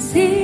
Sim.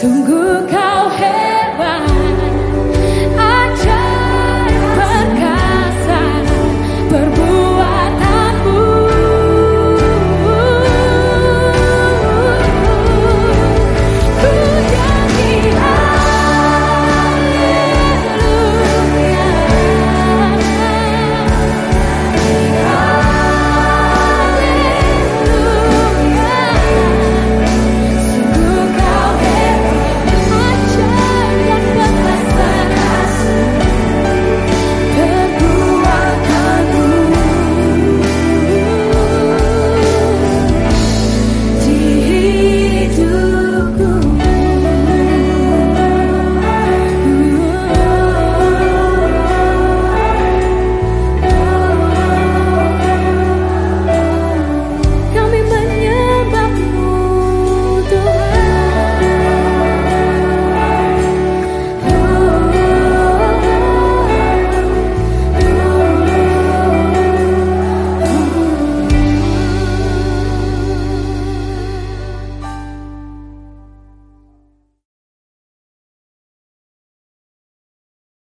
Sungguh kau hebat.